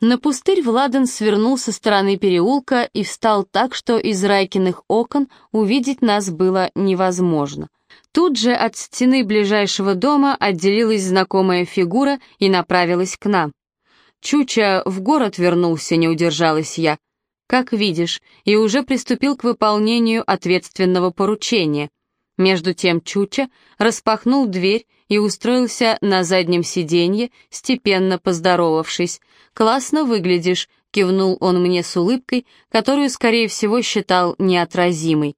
На пустырь Владан свернул со стороны переулка и встал так, что из Райкиных окон увидеть нас было невозможно. Тут же от стены ближайшего дома отделилась знакомая фигура и направилась к нам. Чуча в город вернулся, не удержалась я. Как видишь, и уже приступил к выполнению ответственного поручения. Между тем Чуча распахнул дверь и устроился на заднем сиденье, степенно поздоровавшись. «Классно выглядишь», — кивнул он мне с улыбкой, которую, скорее всего, считал неотразимой.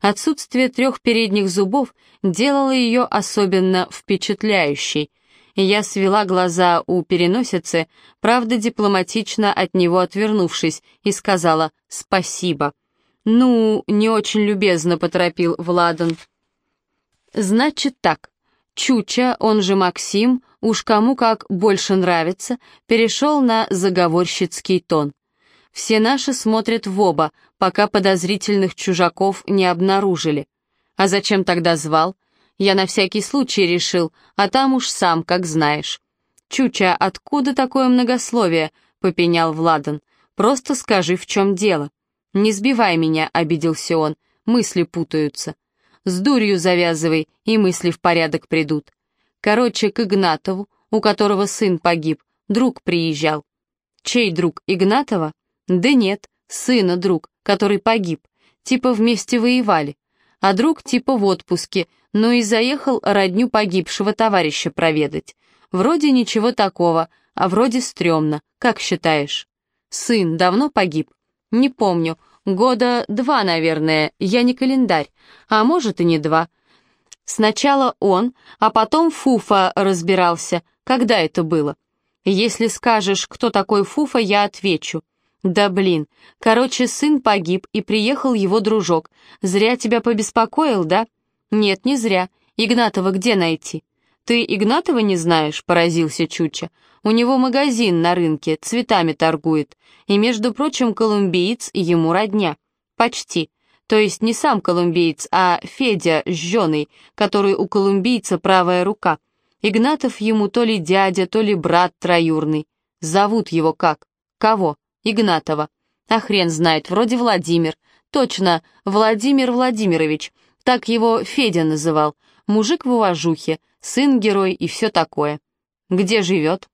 Отсутствие трех передних зубов делало ее особенно впечатляющей. Я свела глаза у переносицы, правда дипломатично от него отвернувшись, и сказала «спасибо». «Ну, не очень любезно», — поторопил Владан. «Значит так, Чуча, он же Максим, уж кому как больше нравится, перешел на заговорщицкий тон. Все наши смотрят в оба, пока подозрительных чужаков не обнаружили. А зачем тогда звал? Я на всякий случай решил, а там уж сам, как знаешь. «Чуча, откуда такое многословие?» — попенял Владан. «Просто скажи, в чем дело». «Не сбивай меня», — обиделся он, — мысли путаются. С дурью завязывай, и мысли в порядок придут. Короче, к Игнатову, у которого сын погиб, друг приезжал. Чей друг, Игнатова? Да нет, сына друг, который погиб. Типа вместе воевали. А друг типа в отпуске, но и заехал родню погибшего товарища проведать. Вроде ничего такого, а вроде стрёмно, как считаешь? Сын давно погиб? Не помню, Года два, наверное, я не календарь, а может и не два. Сначала он, а потом Фуфа разбирался, когда это было. Если скажешь, кто такой Фуфа, я отвечу. Да блин, короче, сын погиб, и приехал его дружок. Зря тебя побеспокоил, да? Нет, не зря. Игнатова где найти? Ты Игнатова не знаешь, поразился Чуча. У него магазин на рынке, цветами торгует. И, между прочим, колумбиец ему родня. Почти. То есть не сам колумбиец, а Федя жженый, который у колумбийца правая рука. Игнатов ему то ли дядя, то ли брат троюрный. Зовут его как? Кого? Игнатова. А хрен знает, вроде Владимир. Точно, Владимир Владимирович. Так его Федя называл. Мужик в уважухе, сын-герой и все такое. Где живет?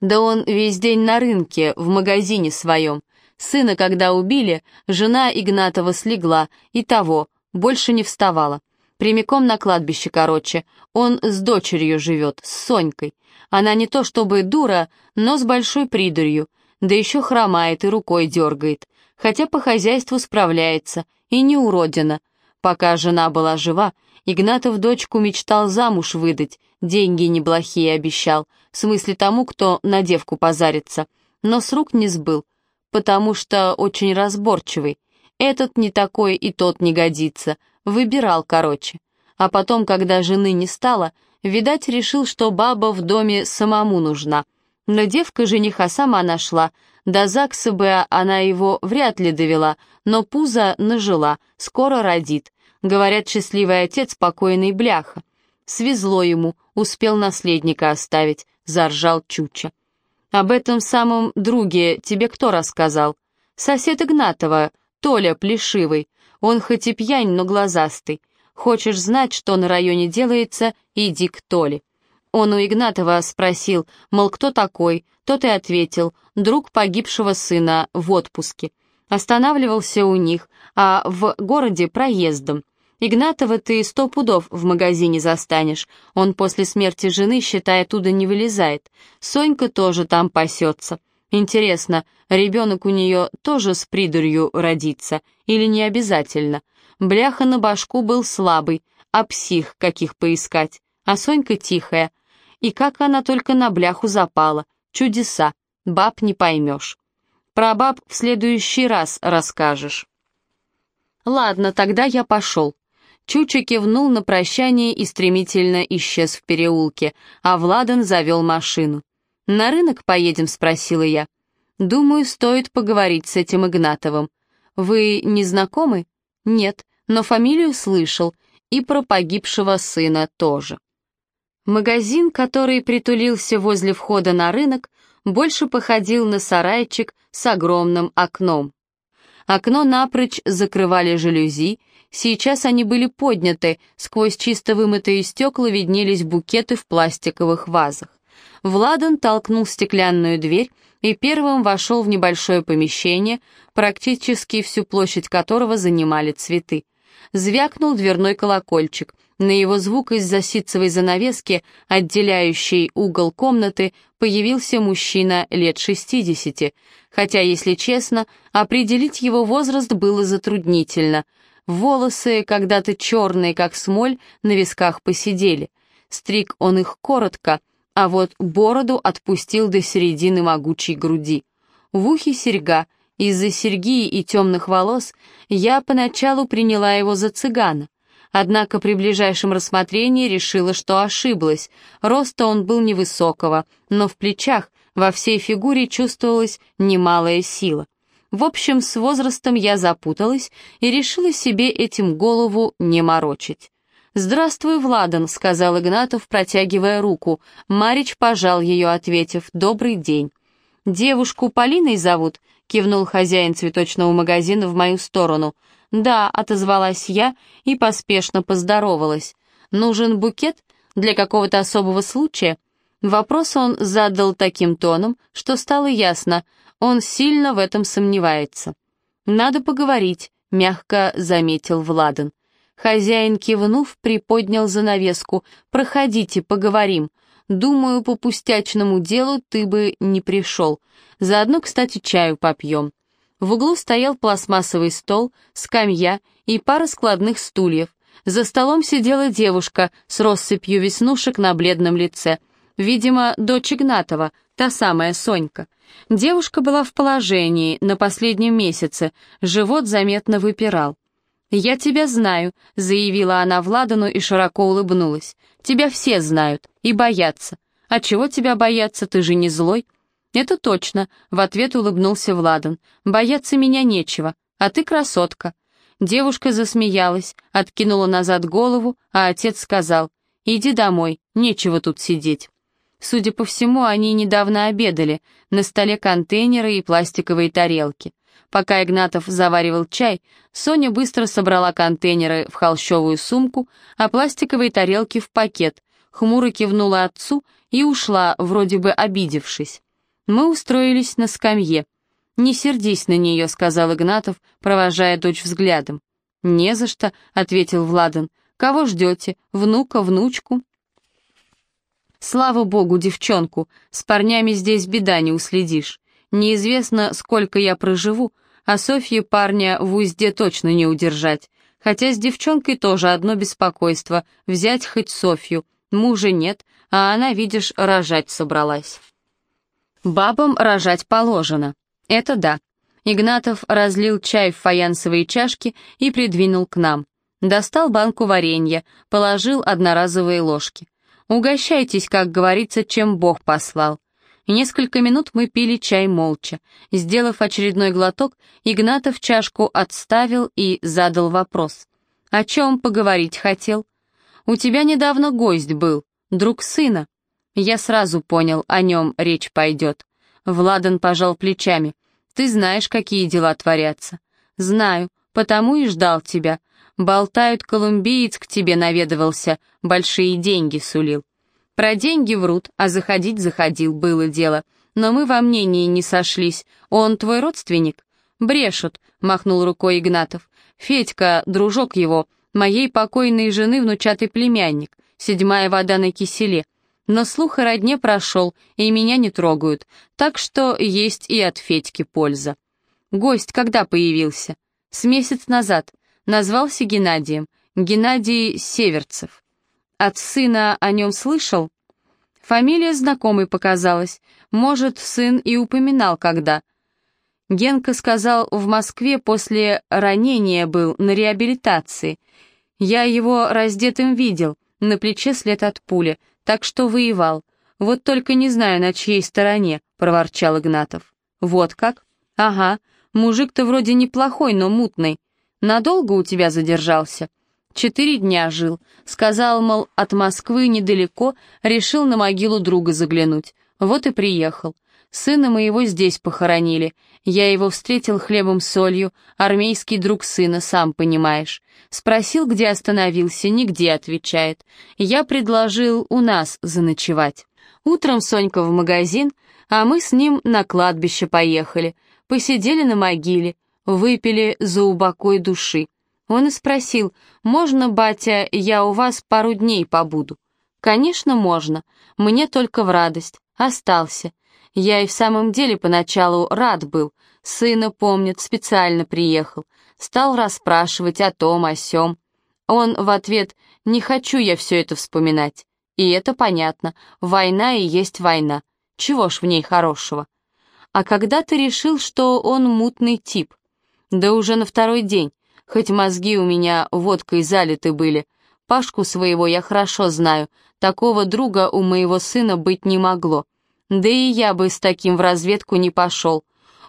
Да он весь день на рынке, в магазине своем. Сына, когда убили, жена Игнатова слегла, и того, больше не вставала. Прямиком на кладбище, короче. Он с дочерью живет, с Сонькой. Она не то чтобы дура, но с большой придурью, да еще хромает и рукой дергает. Хотя по хозяйству справляется, и не уродина. Пока жена была жива, Игнатов дочку мечтал замуж выдать, деньги неплохие обещал, в смысле тому, кто на девку позарится, но с рук не сбыл, потому что очень разборчивый. Этот не такой и тот не годится, выбирал короче. А потом, когда жены не стало, видать, решил, что баба в доме самому нужна. Но девка жениха сама нашла, до ЗАГСа бы она его вряд ли довела, но пузо нажила, скоро родит. Говорят, счастливый отец покойный бляха. Свезло ему, успел наследника оставить, заржал Чуча. Об этом самом друге тебе кто рассказал? Сосед Игнатова, Толя Плешивый. Он хоть и пьянь, но глазастый. Хочешь знать, что на районе делается, иди к Толе. Он у Игнатова спросил, мол, кто такой, тот и ответил, друг погибшего сына в отпуске. Останавливался у них, а в городе проездом. Игнатова ты сто пудов в магазине застанешь. Он после смерти жены, считай, оттуда не вылезает. Сонька тоже там пасется. Интересно, ребенок у нее тоже с придурью родится? Или не обязательно? Бляха на башку был слабый, а псих каких поискать? А Сонька тихая. И как она только на бляху запала. Чудеса. Баб не поймешь. Про баб в следующий раз расскажешь. Ладно, тогда я пошел. Чуча кивнул на прощание и стремительно исчез в переулке, а Владан завел машину. «На рынок поедем?» — спросила я. «Думаю, стоит поговорить с этим Игнатовым. Вы не знакомы?» «Нет, но фамилию слышал, и про погибшего сына тоже». Магазин, который притулился возле входа на рынок, больше походил на сарайчик с огромным окном. Окно напрочь закрывали жалюзи, сейчас они были подняты, сквозь чисто вымытые стекла виднелись букеты в пластиковых вазах. Владан толкнул стеклянную дверь и первым вошел в небольшое помещение, практически всю площадь которого занимали цветы. Звякнул дверной колокольчик. На его звук из-за ситцевой занавески, отделяющей угол комнаты, появился мужчина лет шестидесяти, хотя, если честно, определить его возраст было затруднительно. Волосы, когда-то черные, как смоль, на висках посидели. Стриг он их коротко — а вот бороду отпустил до середины могучей груди. В ухе серьга, из-за серьги и темных волос я поначалу приняла его за цыгана. Однако при ближайшем рассмотрении решила, что ошиблась. Роста он был невысокого, но в плечах, во всей фигуре чувствовалась немалая сила. В общем, с возрастом я запуталась и решила себе этим голову не морочить. «Здравствуй, Владан», — сказал Игнатов, протягивая руку. Марич пожал ее, ответив «Добрый день». «Девушку Полиной зовут?» — кивнул хозяин цветочного магазина в мою сторону. «Да», — отозвалась я и поспешно поздоровалась. «Нужен букет? Для какого-то особого случая?» Вопрос он задал таким тоном, что стало ясно, он сильно в этом сомневается. «Надо поговорить», — мягко заметил Владан. Хозяин, кивнув, приподнял занавеску. «Проходите, поговорим. Думаю, по пустячному делу ты бы не пришел. Заодно, кстати, чаю попьем». В углу стоял пластмассовый стол, скамья и пара складных стульев. За столом сидела девушка с россыпью веснушек на бледном лице. Видимо, дочь Игнатова, та самая Сонька. Девушка была в положении, на последнем месяце, живот заметно выпирал. «Я тебя знаю», — заявила она Владану и широко улыбнулась. «Тебя все знают и боятся. А чего тебя бояться, ты же не злой?» «Это точно», — в ответ улыбнулся Владан. «Бояться меня нечего, а ты красотка». Девушка засмеялась, откинула назад голову, а отец сказал, «Иди домой, нечего тут сидеть». Судя по всему, они недавно обедали, на столе контейнеры и пластиковые тарелки. Пока Игнатов заваривал чай, Соня быстро собрала контейнеры в холщовую сумку, а пластиковые тарелки в пакет, хмуро кивнула отцу и ушла, вроде бы обидевшись. Мы устроились на скамье. «Не сердись на нее», — сказал Игнатов, провожая дочь взглядом. «Не за что», — ответил Владан. «Кого ждете? Внука, внучку?» «Слава богу, девчонку, с парнями здесь беда не уследишь. Неизвестно, сколько я проживу, а Софье парня в узде точно не удержать. Хотя с девчонкой тоже одно беспокойство — взять хоть Софью. Мужа нет, а она, видишь, рожать собралась. Бабам рожать положено. Это да. Игнатов разлил чай в фаянсовые чашки и придвинул к нам. Достал банку варенья, положил одноразовые ложки. Угощайтесь, как говорится, чем Бог послал. Несколько минут мы пили чай молча. Сделав очередной глоток, Игнатов чашку отставил и задал вопрос. «О чем поговорить хотел?» «У тебя недавно гость был, друг сына». Я сразу понял, о нем речь пойдет. Владан пожал плечами. «Ты знаешь, какие дела творятся». «Знаю, потому и ждал тебя. Болтают, колумбиец к тебе наведывался, большие деньги сулил. Про деньги врут, а заходить заходил, было дело. Но мы во мнении не сошлись. Он твой родственник? Брешут, махнул рукой Игнатов. Федька, дружок его, моей покойной жены внучатый племянник, седьмая вода на киселе. Но слух о родне прошел, и меня не трогают, так что есть и от Федьки польза. Гость когда появился? С месяц назад. Назвался Геннадием. Геннадий Северцев. От сына о нем слышал? Фамилия знакомой показалась. Может, сын и упоминал когда. Генка сказал, в Москве после ранения был на реабилитации. Я его раздетым видел, на плече след от пули, так что воевал. Вот только не знаю, на чьей стороне, проворчал Игнатов. Вот как? Ага, мужик-то вроде неплохой, но мутный. Надолго у тебя задержался? Четыре дня жил. Сказал, мол, от Москвы недалеко, решил на могилу друга заглянуть. Вот и приехал. Сына моего здесь похоронили. Я его встретил хлебом с солью, армейский друг сына, сам понимаешь. Спросил, где остановился, нигде, отвечает. Я предложил у нас заночевать. Утром Сонька в магазин, а мы с ним на кладбище поехали. Посидели на могиле, выпили за упокой души. Он и спросил, можно, батя, я у вас пару дней побуду? Конечно, можно, мне только в радость, остался. Я и в самом деле поначалу рад был, сына помнит, специально приехал, стал расспрашивать о том, о сём. Он в ответ «не хочу я все это вспоминать». И это понятно, война и есть война, чего ж в ней хорошего? А когда ты решил, что он мутный тип? Да уже на второй день, хоть мозги у меня водкой залиты были. Пашку своего я хорошо знаю, такого друга у моего сына быть не могло. Да и я бы с таким в разведку не пошел.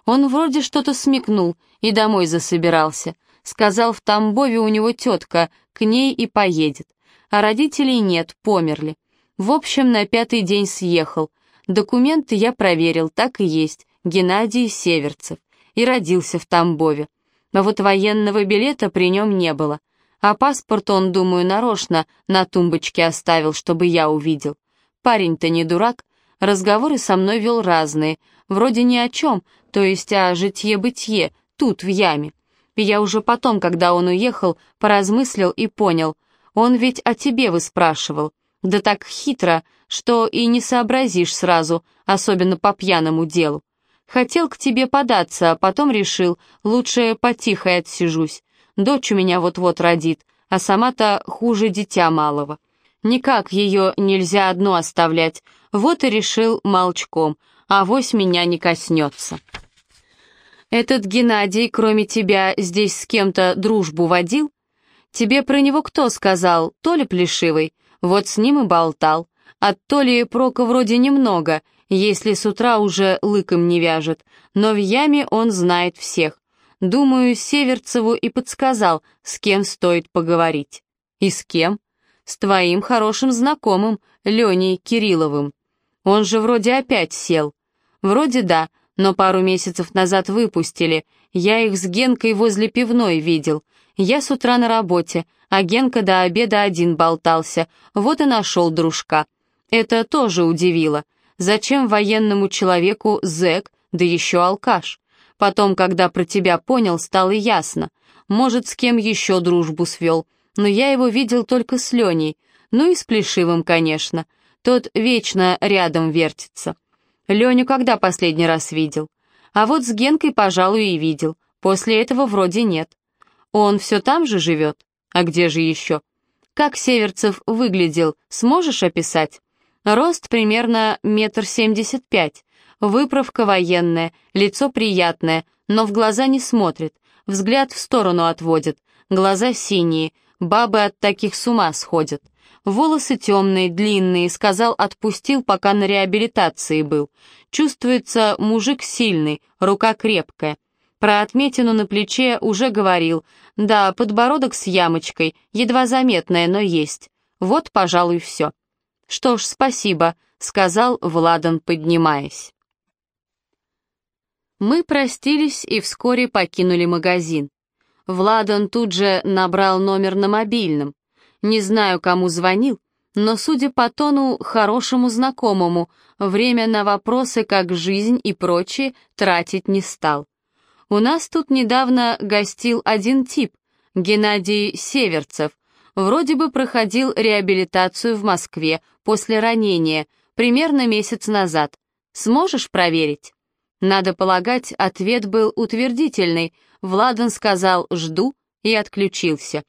Он вроде что-то смекнул и домой засобирался. Сказал, в Тамбове у него тетка, к ней и поедет. А родителей нет, померли. В общем, на пятый день съехал. Документы я проверил, так и есть. Геннадий Северцев. И родился в Тамбове. Но вот военного билета при нем не было. А паспорт он, думаю, нарочно на тумбочке оставил, чтобы я увидел. Парень-то не дурак, Разговоры со мной вел разные, вроде ни о чем, то есть о житье-бытие, тут, в яме. Я уже потом, когда он уехал, поразмыслил и понял, он ведь о тебе выспрашивал. Да так хитро, что и не сообразишь сразу, особенно по пьяному делу. Хотел к тебе податься, а потом решил, лучше потихо отсижусь. Дочь у меня вот-вот родит, а сама-то хуже дитя малого. Никак ее нельзя одну оставлять, вот и решил молчком, а вось меня не коснется. Этот Геннадий, кроме тебя, здесь с кем-то дружбу водил? Тебе про него кто сказал? Толя Плешивый? Вот с ним и болтал. От Толи прока вроде немного, если с утра уже лыком не вяжет, но в яме он знает всех. Думаю, Северцеву и подсказал, с кем стоит поговорить. И с кем? С твоим хорошим знакомым, Леней Кирилловым. Он же вроде опять сел. Вроде да, но пару месяцев назад выпустили. Я их с Генкой возле пивной видел. Я с утра на работе, а Генка до обеда один болтался. Вот и нашел дружка. Это тоже удивило. Зачем военному человеку зэк, да еще алкаш? Потом, когда про тебя понял, стало ясно. Может, с кем еще дружбу свел. Но я его видел только с Леней. Ну и с Плешивым, конечно. Тот вечно рядом вертится. Леню когда последний раз видел? А вот с Генкой, пожалуй, и видел. После этого вроде нет. Он все там же живет? А где же еще? Как Северцев выглядел, сможешь описать? Рост примерно метр семьдесят пять. Выправка военная, лицо приятное, но в глаза не смотрит, взгляд в сторону отводит, глаза синие, бабы от таких с ума сходят. Волосы темные, длинные, сказал, отпустил, пока на реабилитации был. Чувствуется мужик сильный, рука крепкая. Про отметину на плече уже говорил. Да, подбородок с ямочкой, едва заметная, но есть. Вот, пожалуй, все. Что ж, спасибо, сказал Владан, поднимаясь. Мы простились и вскоре покинули магазин. Владан тут же набрал номер на мобильном. Не знаю, кому звонил, но, судя по тону, хорошему знакомому, время на вопросы, как жизнь и прочее, тратить не стал. У нас тут недавно гостил один тип, Геннадий Северцев. Вроде бы проходил реабилитацию в Москве после ранения, примерно месяц назад. Сможешь проверить? Надо полагать, ответ был утвердительный. Владан сказал «жду» и отключился.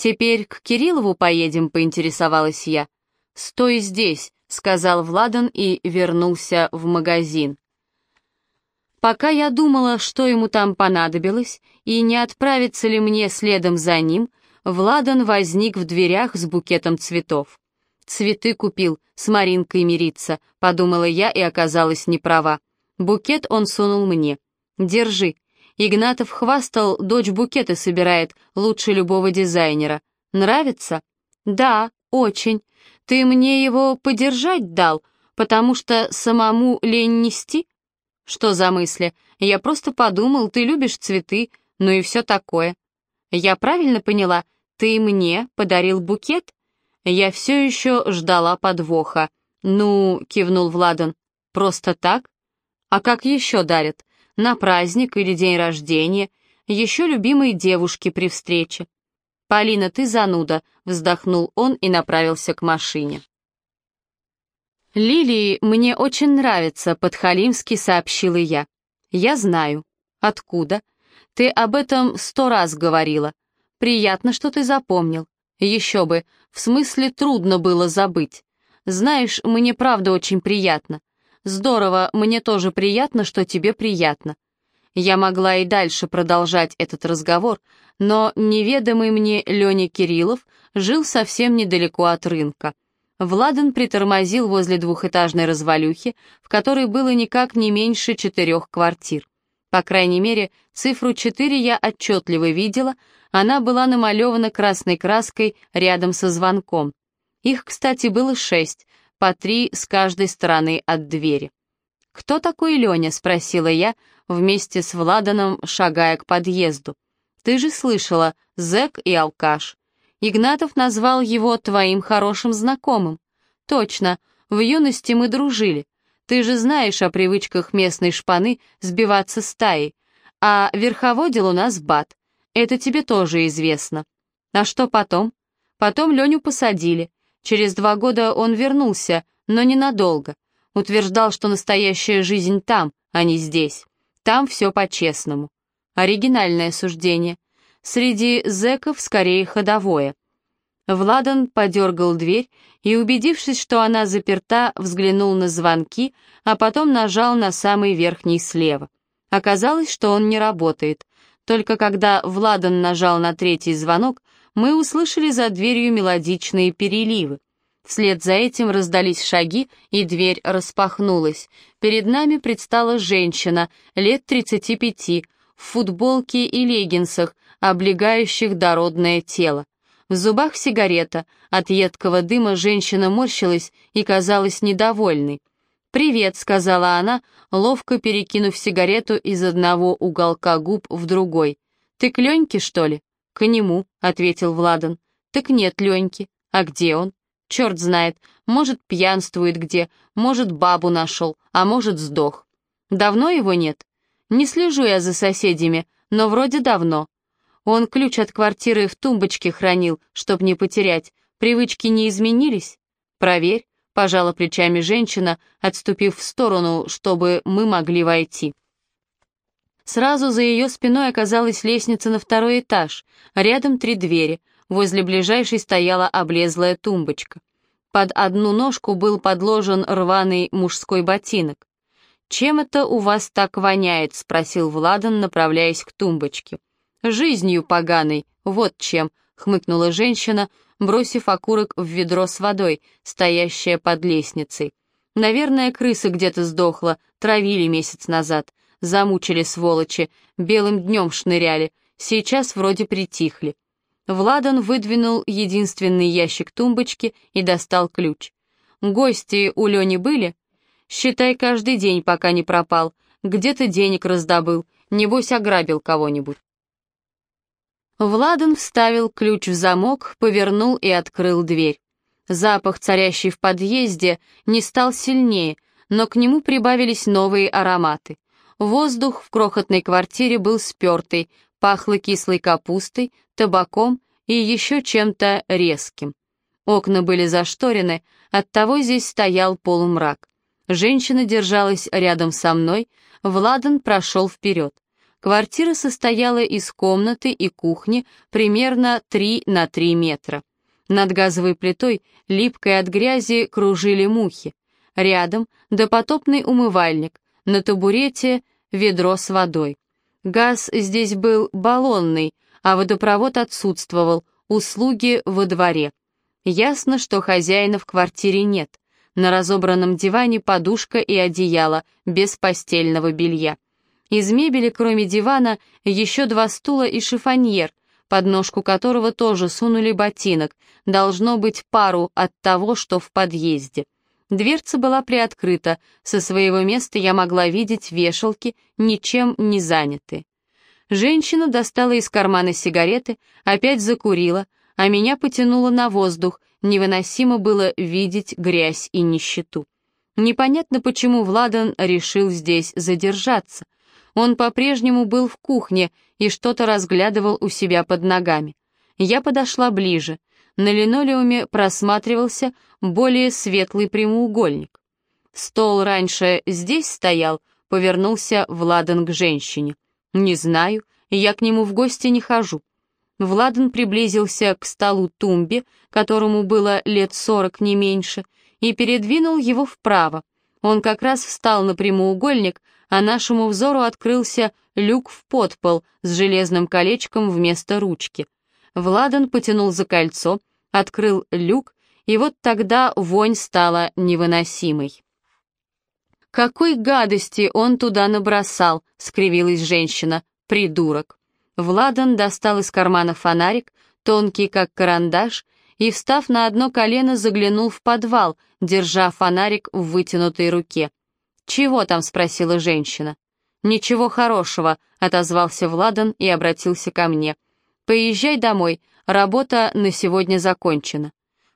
«Теперь к Кириллову поедем», — поинтересовалась я. «Стой здесь», — сказал Владан и вернулся в магазин. Пока я думала, что ему там понадобилось, и не отправиться ли мне следом за ним, Владан возник в дверях с букетом цветов. «Цветы купил, с Маринкой мириться», — подумала я и оказалась неправа. Букет он сунул мне. «Держи, Игнатов хвастал, дочь букеты собирает, лучше любого дизайнера. Нравится? Да, очень. Ты мне его подержать дал, потому что самому лень нести? «Что за мысли? Я просто подумал, ты любишь цветы, ну и все такое». «Я правильно поняла, ты мне подарил букет?» Я все еще ждала подвоха. «Ну», — кивнул Владан, — «просто так? А как еще дарят? На праздник или день рождения? Еще любимой девушке при встрече?» «Полина, ты зануда», — вздохнул он и направился к машине. «Лилии мне очень нравится», — подхалимски сообщила я. «Я знаю». «Откуда?» «Ты об этом сто раз говорила. Приятно, что ты запомнил. Еще бы, в смысле трудно было забыть. Знаешь, мне правда очень приятно. Здорово, мне тоже приятно, что тебе приятно. Я могла и дальше продолжать этот разговор, но неведомый мне Леня Кириллов жил совсем недалеко от рынка. Владан притормозил возле двухэтажной развалюхи, в которой было никак не меньше четырех квартир. По крайней мере, цифру четыре я отчетливо видела, она была намалевана красной краской рядом со звонком. Их, кстати, было шесть, по три с каждой стороны от двери. «Кто такой Леня?» — спросила я, вместе с Владаном шагая к подъезду. «Ты же слышала, зэк и алкаш. Игнатов назвал его твоим хорошим знакомым. Точно, в юности мы дружили. Ты же знаешь о привычках местной шпаны сбиваться стаей. А верховодил у нас Бат. Это тебе тоже известно. А что потом? Потом Леню посадили. Через два года он вернулся, но ненадолго. Утверждал, что настоящая жизнь там, а не здесь. Там все по-честному. Оригинальное суждение. Среди зэков скорее ходовое. Владан подергал дверь и, убедившись, что она заперта, взглянул на звонки, а потом нажал на самый верхний слева. Оказалось, что он не работает. Только когда Владан нажал на третий звонок, мы услышали за дверью мелодичные переливы. Вслед за этим раздались шаги, и дверь распахнулась. Перед нами предстала женщина, лет 35, в футболке и леггинсах, облегающих дородное тело. В зубах сигарета, от едкого дыма женщина морщилась и казалась недовольной. «Привет», — сказала она, ловко перекинув сигарету из одного уголка губ в другой. «Ты к Леньке, что ли?» «К нему», — ответил Владан. «Так нет Леньки. А где он?» «Черт знает. Может, пьянствует где, может, бабу нашел, а может, сдох. Давно его нет? Не слежу я за соседями, но вроде давно. Он ключ от квартиры в тумбочке хранил, чтоб не потерять. Привычки не изменились? Проверь пожала плечами женщина, отступив в сторону, чтобы мы могли войти. Сразу за ее спиной оказалась лестница на второй этаж, рядом три двери, возле ближайшей стояла облезлая тумбочка. Под одну ножку был подложен рваный мужской ботинок. «Чем это у вас так воняет?» — спросил Владан, направляясь к тумбочке. «Жизнью поганой, вот чем», — хмыкнула женщина, бросив окурок в ведро с водой, стоящее под лестницей. Наверное, крыса где-то сдохла, травили месяц назад. Замучили сволочи, белым днем шныряли, сейчас вроде притихли. Владан выдвинул единственный ящик тумбочки и достал ключ. «Гости у Лени были?» «Считай, каждый день, пока не пропал. Где-то денег раздобыл, небось ограбил кого-нибудь». Владан вставил ключ в замок, повернул и открыл дверь. Запах, царящий в подъезде, не стал сильнее, но к нему прибавились новые ароматы. Воздух в крохотной квартире был спертый, пахло кислой капустой, табаком и еще чем-то резким. Окна были зашторены, оттого здесь стоял полумрак. Женщина держалась рядом со мной, Владан прошел вперед. Квартира состояла из комнаты и кухни примерно 3 на 3 метра. Над газовой плитой, липкой от грязи, кружили мухи. Рядом допотопный умывальник, на табурете ведро с водой. Газ здесь был баллонный, а водопровод отсутствовал, услуги во дворе. Ясно, что хозяина в квартире нет. На разобранном диване подушка и одеяло, без постельного белья. Из мебели, кроме дивана, еще два стула и шифоньер, под ножку которого тоже сунули ботинок, должно быть пару от того, что в подъезде. Дверца была приоткрыта, со своего места я могла видеть вешалки, ничем не заняты. Женщина достала из кармана сигареты, опять закурила, а меня потянуло на воздух, невыносимо было видеть грязь и нищету. Непонятно, почему Владан решил здесь задержаться. Он по-прежнему был в кухне и что-то разглядывал у себя под ногами. Я подошла ближе. На линолеуме просматривался более светлый прямоугольник. Стол раньше здесь стоял, повернулся Владан к женщине. «Не знаю, я к нему в гости не хожу». Владан приблизился к столу-тумбе, которому было лет сорок не меньше, и передвинул его вправо. Он как раз встал на прямоугольник, а нашему взору открылся люк в подпол с железным колечком вместо ручки. Владан потянул за кольцо, открыл люк, и вот тогда вонь стала невыносимой. «Какой гадости он туда набросал!» — скривилась женщина. «Придурок!» Владан достал из кармана фонарик, тонкий как карандаш, и, встав на одно колено, заглянул в подвал, держа фонарик в вытянутой руке. «Чего там?» — спросила женщина. «Ничего хорошего», — отозвался Владан и обратился ко мне. «Поезжай домой, работа на сегодня закончена».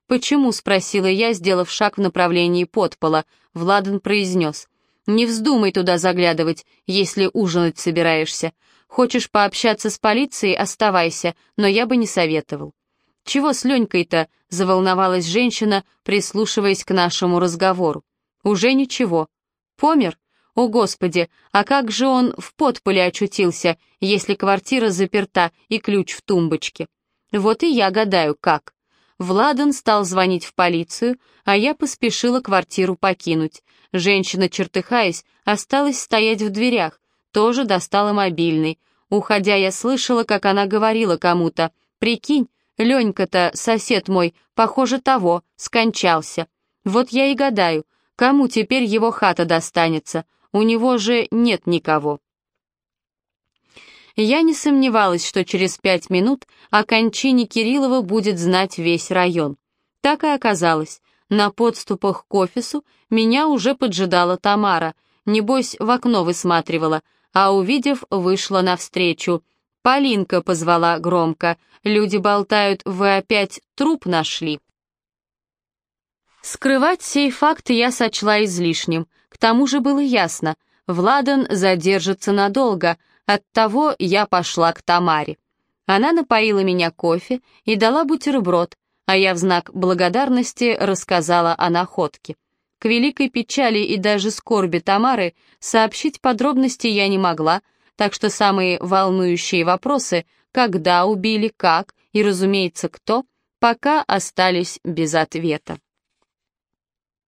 «Почему?» — спросила я, сделав шаг в направлении подпола. Владан произнес. «Не вздумай туда заглядывать, если ужинать собираешься. Хочешь пообщаться с полицией — оставайся, но я бы не советовал». «Чего с Ленькой-то?» — заволновалась женщина, прислушиваясь к нашему разговору. «Уже ничего. Помер? О, Господи, а как же он в подполе очутился, если квартира заперта и ключ в тумбочке? Вот и я гадаю, как». Владан стал звонить в полицию, а я поспешила квартиру покинуть. Женщина, чертыхаясь, осталась стоять в дверях, тоже достала мобильный. Уходя, я слышала, как она говорила кому-то, «Прикинь, Ленька-то, сосед мой, похоже того, скончался. Вот я и гадаю, кому теперь его хата достанется, у него же нет никого. Я не сомневалась, что через пять минут о кончине Кириллова будет знать весь район. Так и оказалось. На подступах к офису меня уже поджидала Тамара, небось в окно высматривала, а увидев, вышла навстречу — Полинка позвала громко. Люди болтают, вы опять труп нашли. Скрывать сей факт я сочла излишним. К тому же было ясно, Владан задержится надолго, оттого я пошла к Тамаре. Она напоила меня кофе и дала бутерброд, а я в знак благодарности рассказала о находке. К великой печали и даже скорби Тамары сообщить подробности я не могла, так что самые волнующие вопросы «когда убили», «как» и, разумеется, «кто» пока остались без ответа.